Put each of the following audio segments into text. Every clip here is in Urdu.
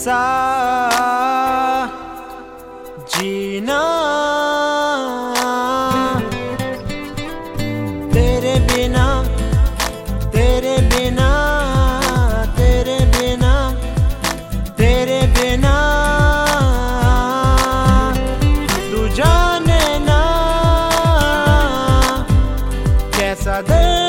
ایسا جینا۔ تیرے بنا تیرے بنا تیرے بنا تیرے بنا۔ تو نا کیسا دے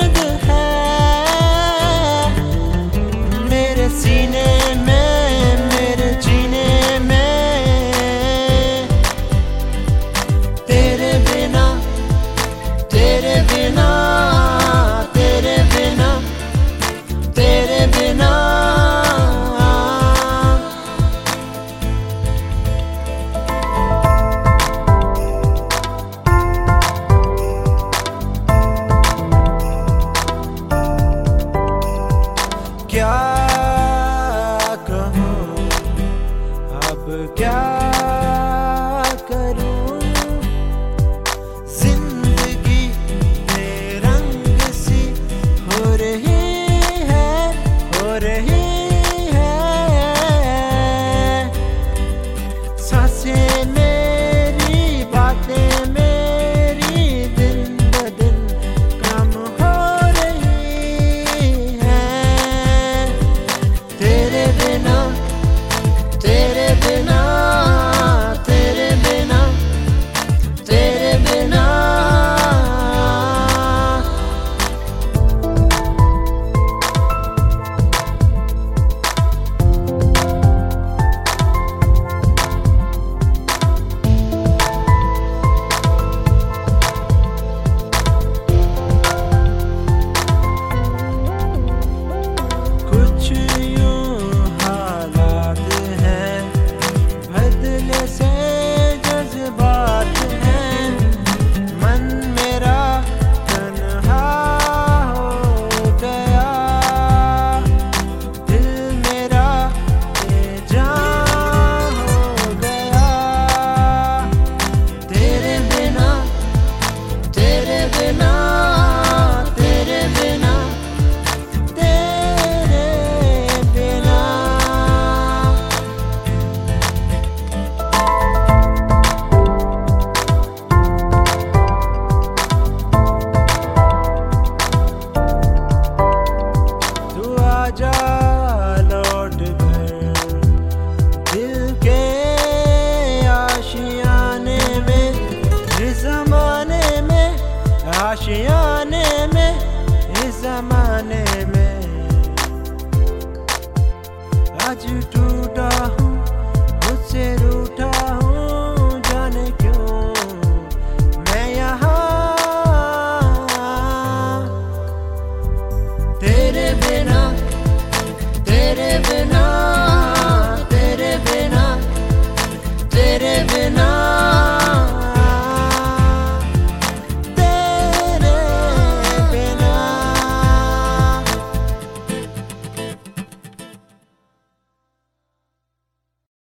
خوشیاں